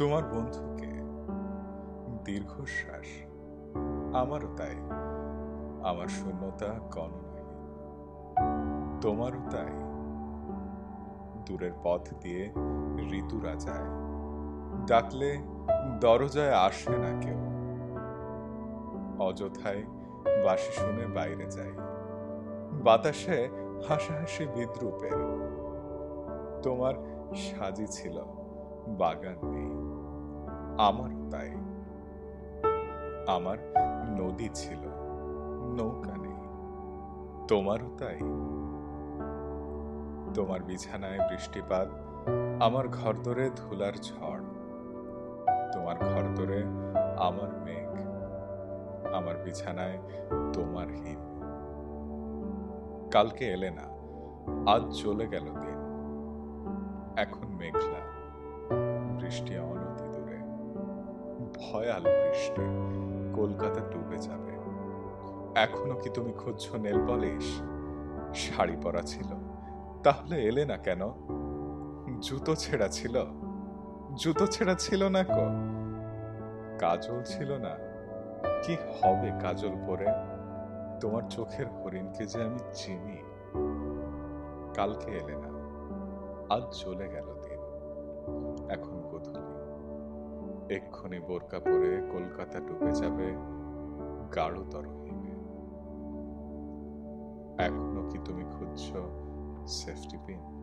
তোমার বন্ধুকে দীর্ঘশ্বাস। আমারও তাই। আমার শূন্যতা গণনাহীন তোমারও তাই। দূরের পথ দিয়ে ঋতুরা যায়। ডাকলে দরজায় আসে না কেউ। অযথায় বাসি শুনে বাইরে যাই। বাতাসে হাসাহাসি বিদ্রুপের। তোমার সাজি ছিল বাগান নেই। আমার তাই। আমার নদী ছিল, নৌকা নেই। তোমারও তাই। তোমার বিছানায় বৃষ্টিপাত, আমার ঘর ধরে ধুলার ঝড়। তোমার ঘর ধরে আমার মেঘ, আমার বিছানায় তোমার হিম। কালকে এলে না, আজ চলে গেল দিন। এখন মেঘলা, বৃষ্টি অনতি দূরে ভয়াল বৃষ্টি কলকাতা ডুবে যাবে। এখনও কি তুমি খুঁজছো নেল পলিশ? শাড়ি পরা ছিল। তাহলে এলে না কেন? জুতো ছেঁড়া ছিল। জুতো ছেঁড়া ছিল না কো? কাজল ছিল না। কি হবে কাজল পরে? তোমার চোখের হরিণকে যে আমি চিনি। কালকে এলে না। আজ চলে গেল দিন। এখন গোধূলি এক্ষুনি বোরকা পরে কলকাতা ডুবে যাবে গাঢ়তর হিমে এখনও কি তুমি খুঁজছ সেফটি পিন?